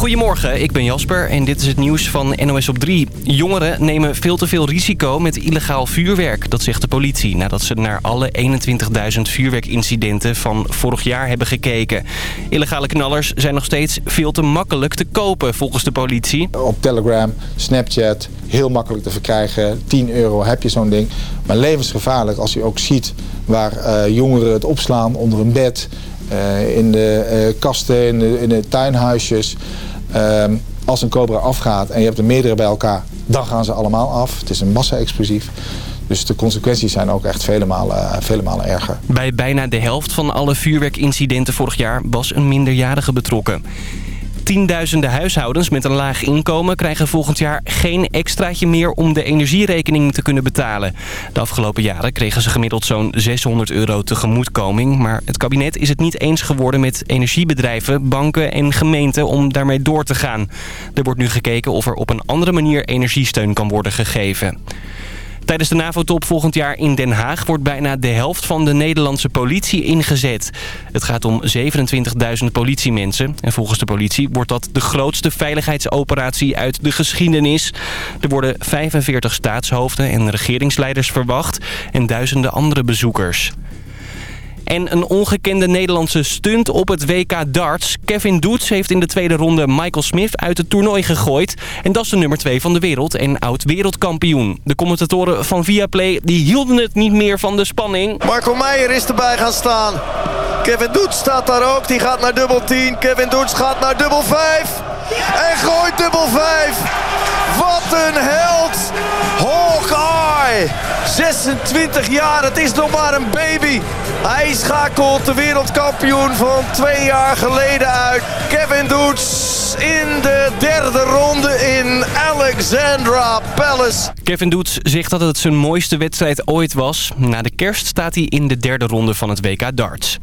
Goedemorgen, ik ben Jasper en dit is het nieuws van NOS op 3. Jongeren nemen veel te veel risico met illegaal vuurwerk, dat zegt de politie... nadat ze naar alle 21.000 vuurwerkincidenten van vorig jaar hebben gekeken. Illegale knallers zijn nog steeds veel te makkelijk te kopen, volgens de politie. Op Telegram, Snapchat, heel makkelijk te verkrijgen. 10 euro heb je zo'n ding. Maar levensgevaarlijk als je ook ziet waar uh, jongeren het opslaan onder een bed... Uh, in de uh, kasten, in de, in de tuinhuisjes. Ehm, als een cobra afgaat en je hebt er meerdere bij elkaar, dan gaan ze allemaal af. Het is een massa-explosief. Dus de consequenties zijn ook echt vele malen, vele malen erger. Bij bijna de helft van alle vuurwerkincidenten vorig jaar was een minderjarige betrokken. Tienduizenden huishoudens met een laag inkomen krijgen volgend jaar geen extraatje meer om de energierekening te kunnen betalen. De afgelopen jaren kregen ze gemiddeld zo'n 600 euro tegemoetkoming. Maar het kabinet is het niet eens geworden met energiebedrijven, banken en gemeenten om daarmee door te gaan. Er wordt nu gekeken of er op een andere manier energiesteun kan worden gegeven. Tijdens de NAVO-top volgend jaar in Den Haag wordt bijna de helft van de Nederlandse politie ingezet. Het gaat om 27.000 politiemensen. En volgens de politie wordt dat de grootste veiligheidsoperatie uit de geschiedenis. Er worden 45 staatshoofden en regeringsleiders verwacht en duizenden andere bezoekers. En een ongekende Nederlandse stunt op het WK darts. Kevin Doets heeft in de tweede ronde Michael Smith uit het toernooi gegooid. En dat is de nummer 2 van de wereld en oud-wereldkampioen. De commentatoren van Viaplay die hielden het niet meer van de spanning. Marco Meijer is erbij gaan staan. Kevin Doets staat daar ook. Die gaat naar dubbel 10. Kevin Doets gaat naar dubbel 5. En gooit dubbel 5. Wat een held. Hawkeye. 26 jaar, het is nog maar een baby. Hij schakelt de wereldkampioen van twee jaar geleden uit. Kevin Doets in de derde ronde in Alexandra Palace. Kevin Doets zegt dat het zijn mooiste wedstrijd ooit was. Na de kerst staat hij in de derde ronde van het WK darts.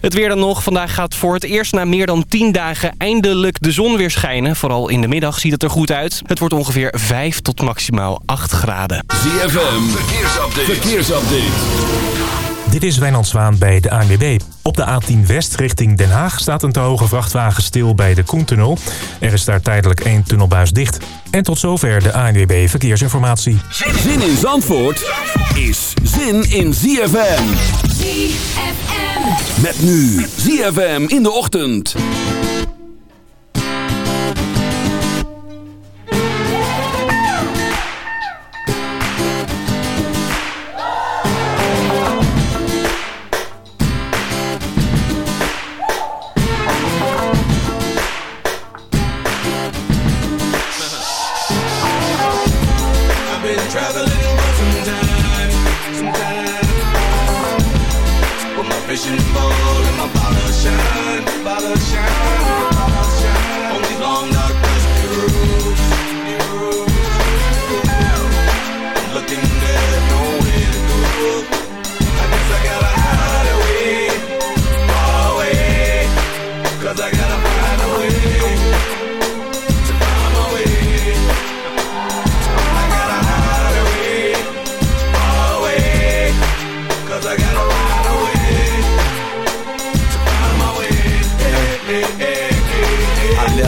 Het weer dan nog. Vandaag gaat voor het eerst na meer dan 10 dagen eindelijk de zon weer schijnen. Vooral in de middag ziet het er goed uit. Het wordt ongeveer 5 tot maximaal 8 graden. ZFM, verkeersupdate. verkeersupdate. Dit is Wijnand Zwaan bij de ANWB. Op de A10 West richting Den Haag staat een te hoge vrachtwagen stil bij de Koentunnel. Er is daar tijdelijk één tunnelbuis dicht. En tot zover de ANWB Verkeersinformatie. Zin in Zandvoort is zin in ZFM. ZFM. Met nu ZFM in de ochtend. vida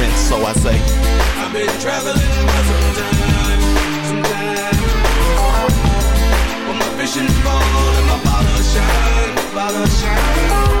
So I say, I've been traveling for some time, some time. With my fishing pole and my shine, shine.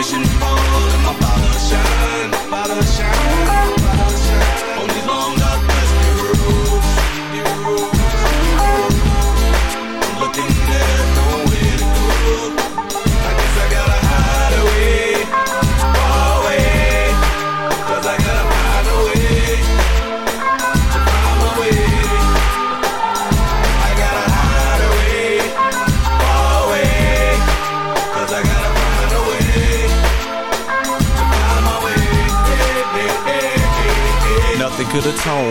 Vision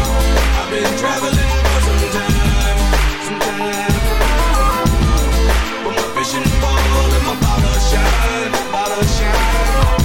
I've been traveling for some time, some time. With my vision full and my bottle shine, bottle shine.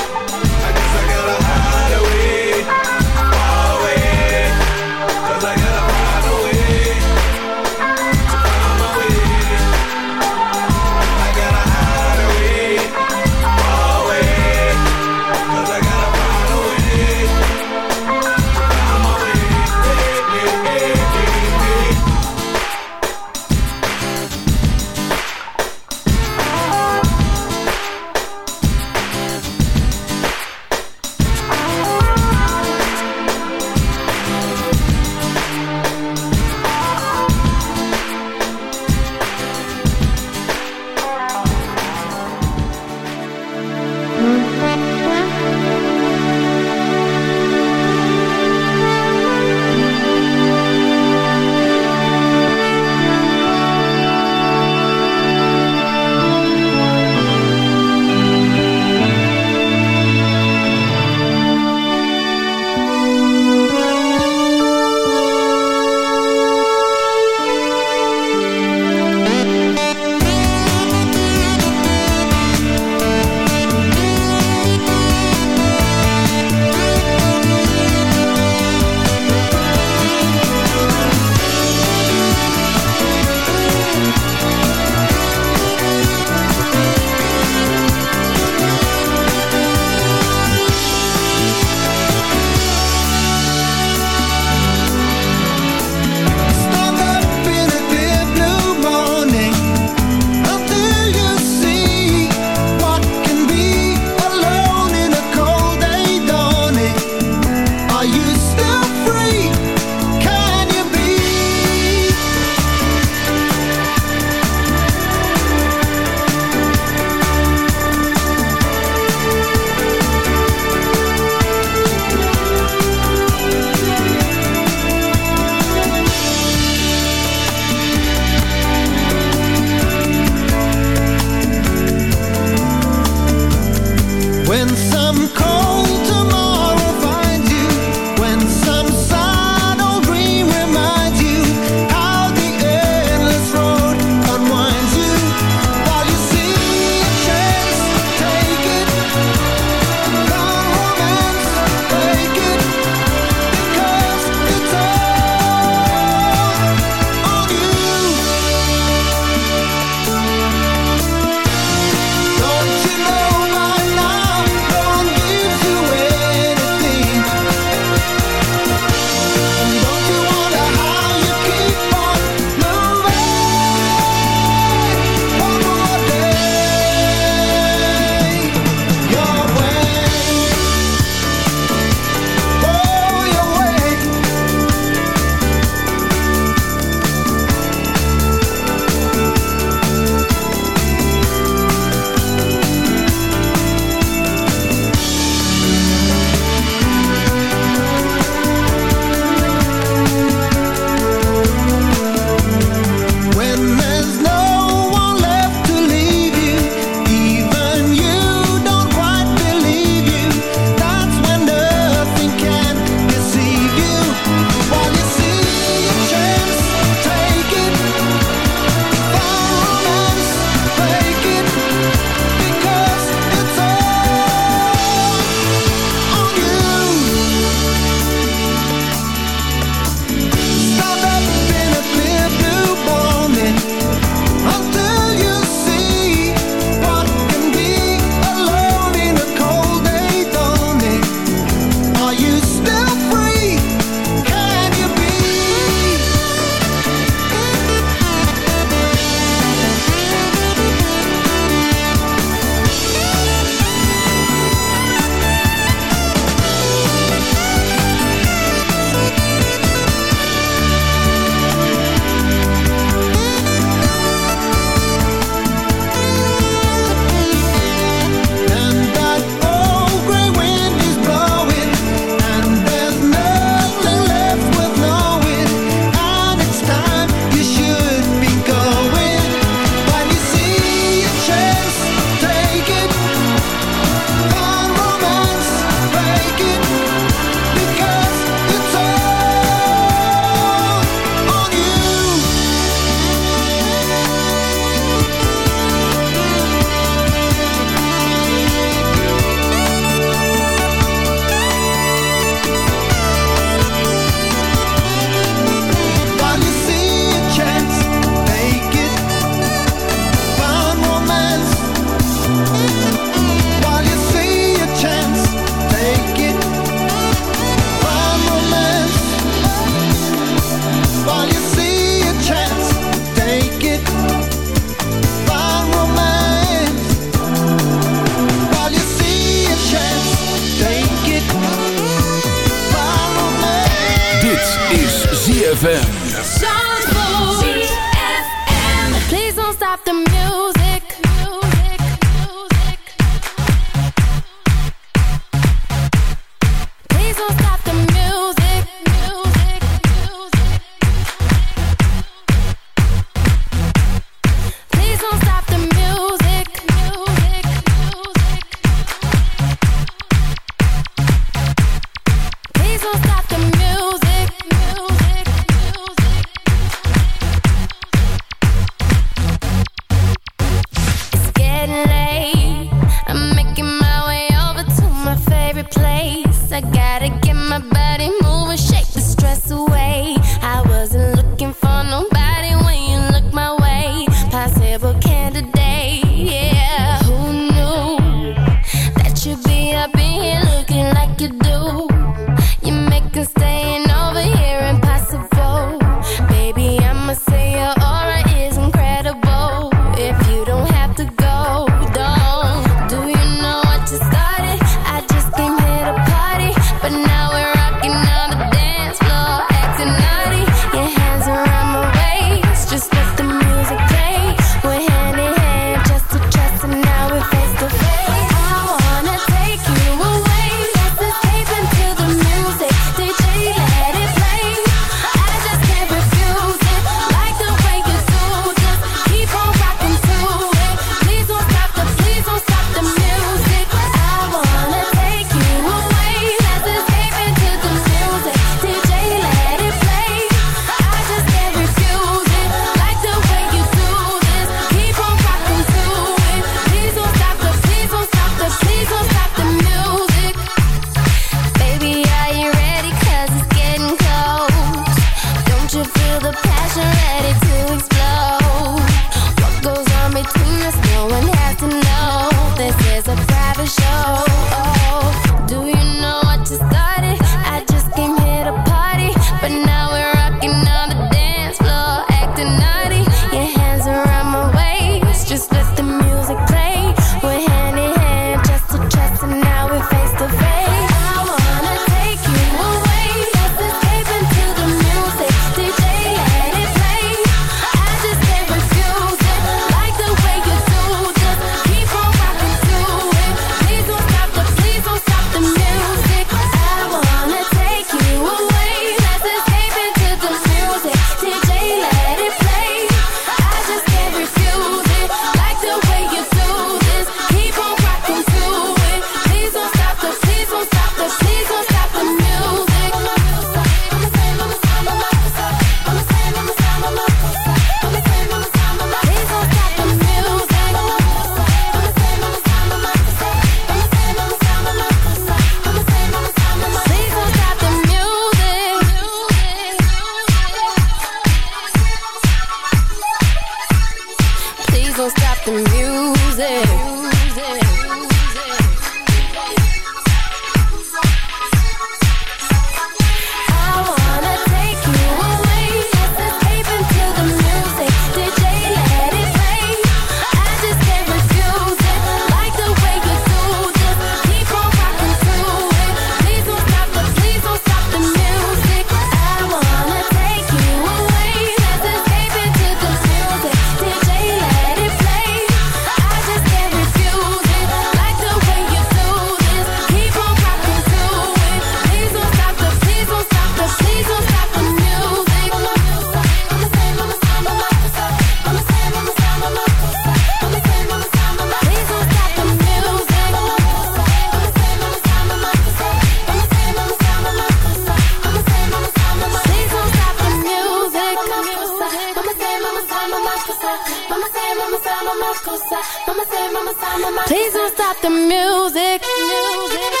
Please don't stop the music. get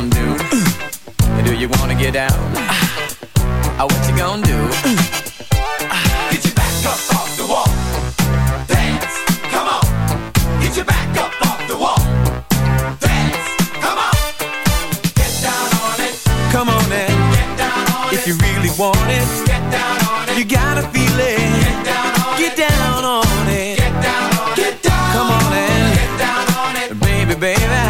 gonna do? Do you wanna get down? Oh, ah, what you gonna do? Get your back up off the wall. Dance, come on. Get your back up off the wall. Dance, come on. Get down on it. Come on and Get down on if it. If you really want it Get down on it. You gotta feel it. Get down on Get it. down on it. Get down on Get down Come on and Get down on it. Baby, baby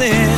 While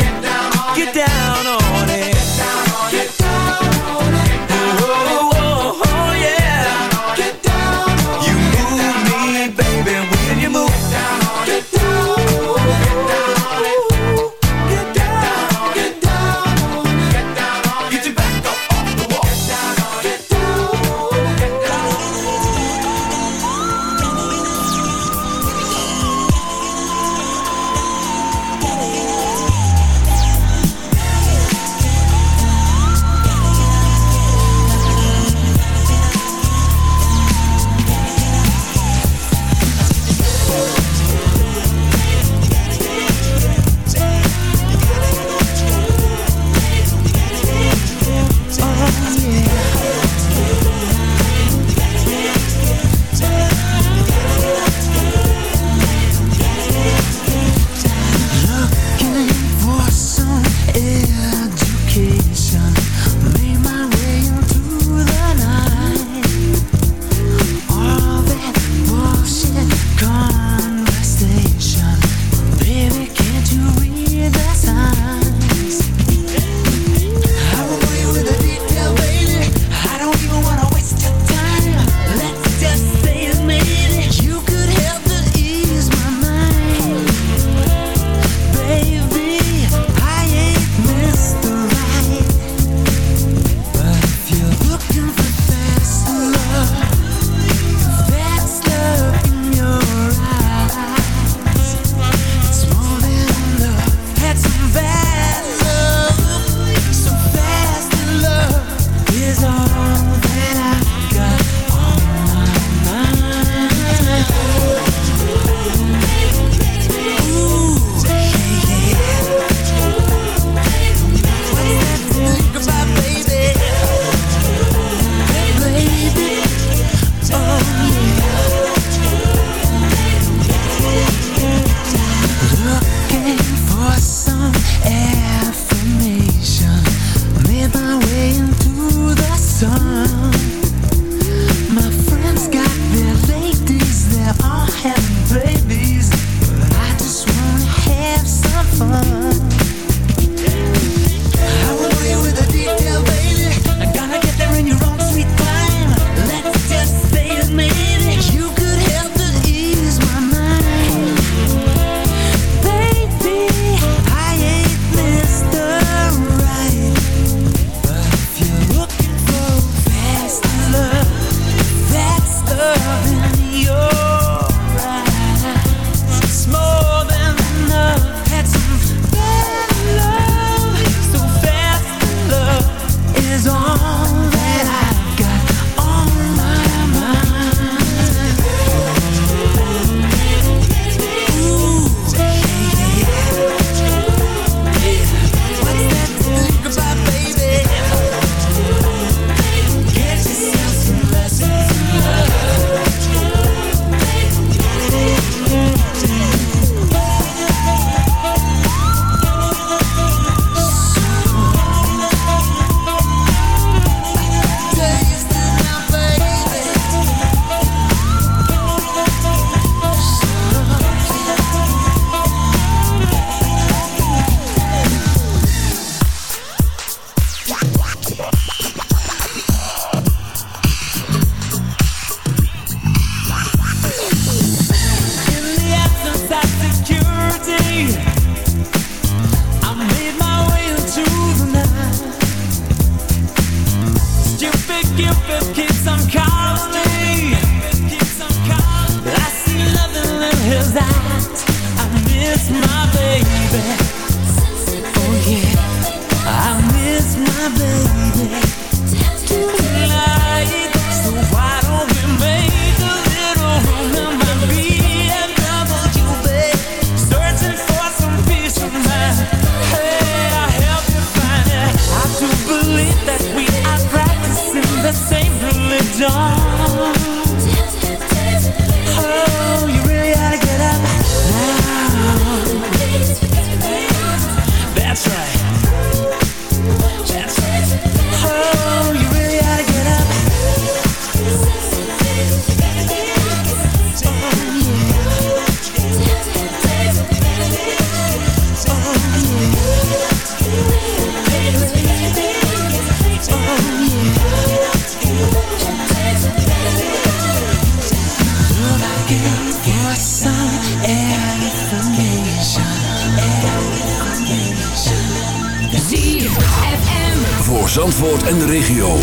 regio.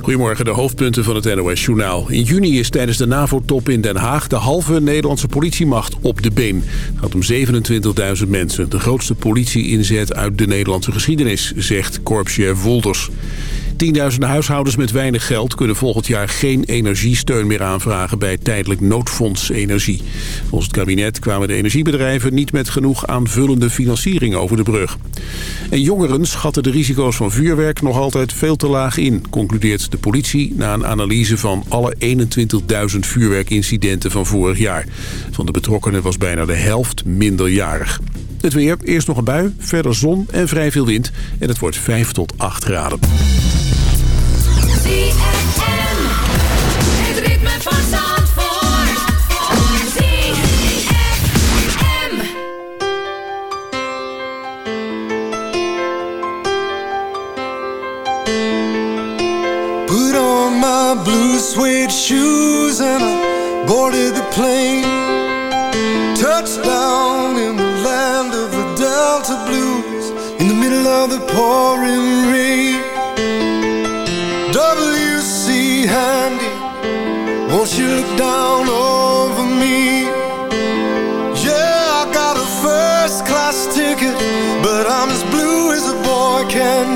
Goedemorgen, de hoofdpunten van het NOS-journaal. In juni is tijdens de NAVO-top in Den Haag de halve Nederlandse politiemacht op de been. Het gaat om 27.000 mensen, de grootste politie-inzet uit de Nederlandse geschiedenis, zegt korpschef Wolders. Tienduizenden huishoudens met weinig geld kunnen volgend jaar geen energiesteun meer aanvragen bij tijdelijk noodfonds energie. Volgens het kabinet kwamen de energiebedrijven niet met genoeg aanvullende financiering over de brug. En jongeren schatten de risico's van vuurwerk nog altijd veel te laag in, concludeert de politie na een analyse van alle 21.000 vuurwerkincidenten van vorig jaar. Van de betrokkenen was bijna de helft minderjarig. Het weer, eerst nog een bui, verder zon en vrij veel wind en het wordt 5 tot 8 graden. My blue suede shoes and I boarded the plane. Touchdown in the land of the Delta Blues in the middle of the pouring rain. WC Handy, won't you look down over me? Yeah, I got a first class ticket, but I'm as blue as a boy can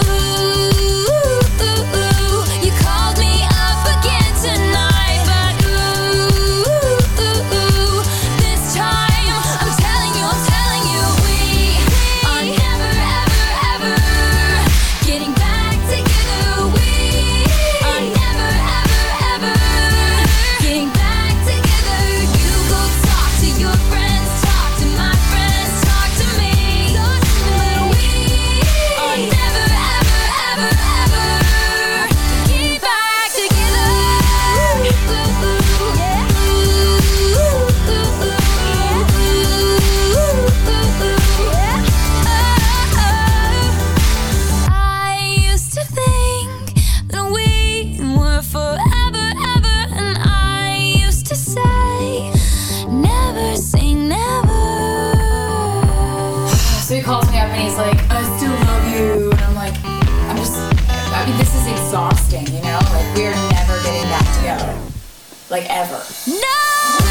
like ever. No!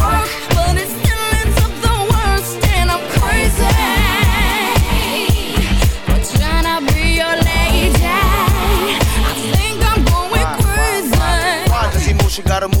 Does emotion gotta move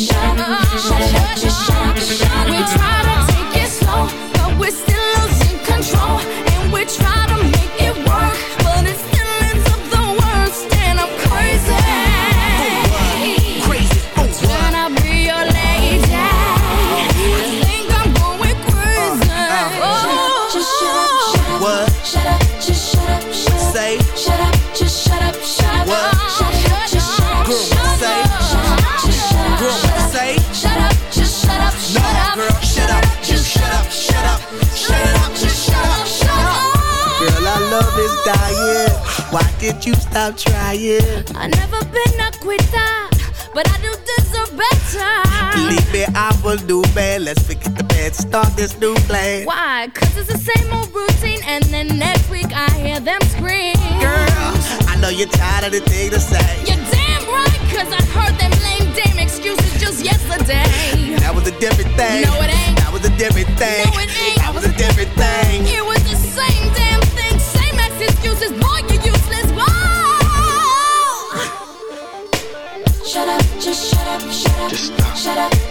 We try to take it slow, but we're will do bad. Let's forget the bad, start this new plan. Why? Cause it's the same old routine, and then next week I hear them scream. Girl, I know you're tired of the thing to say. You're damn right, cause I heard them lame damn excuses just yesterday. That was a different thing. No, it ain't. That was a different thing. No, it ain't.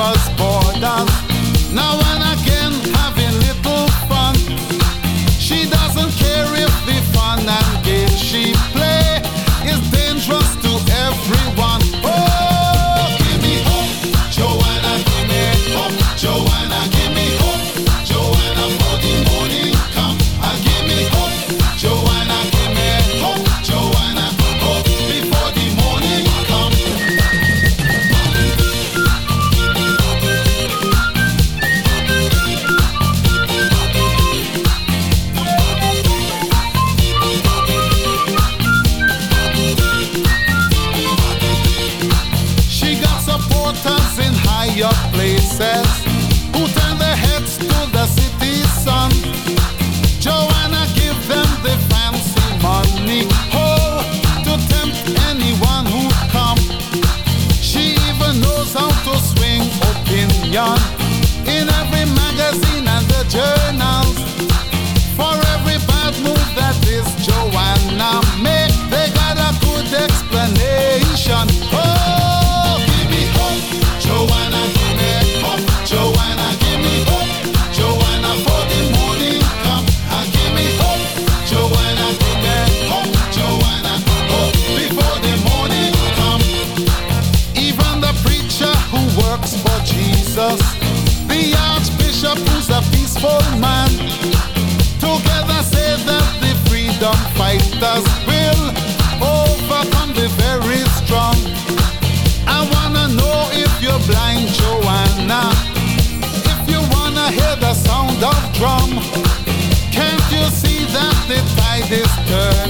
neighbor's borders. No one this turn.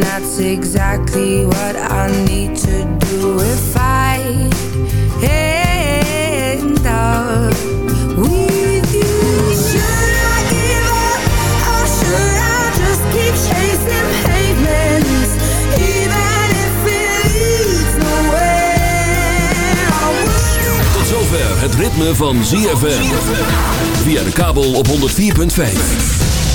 That's exactly what I need to do. If I end up with you Should I give up or should I just keep chasing pavements? Even if it leads nowhere I wish Tot zover het ritme van ZFM Via de kabel op 104.5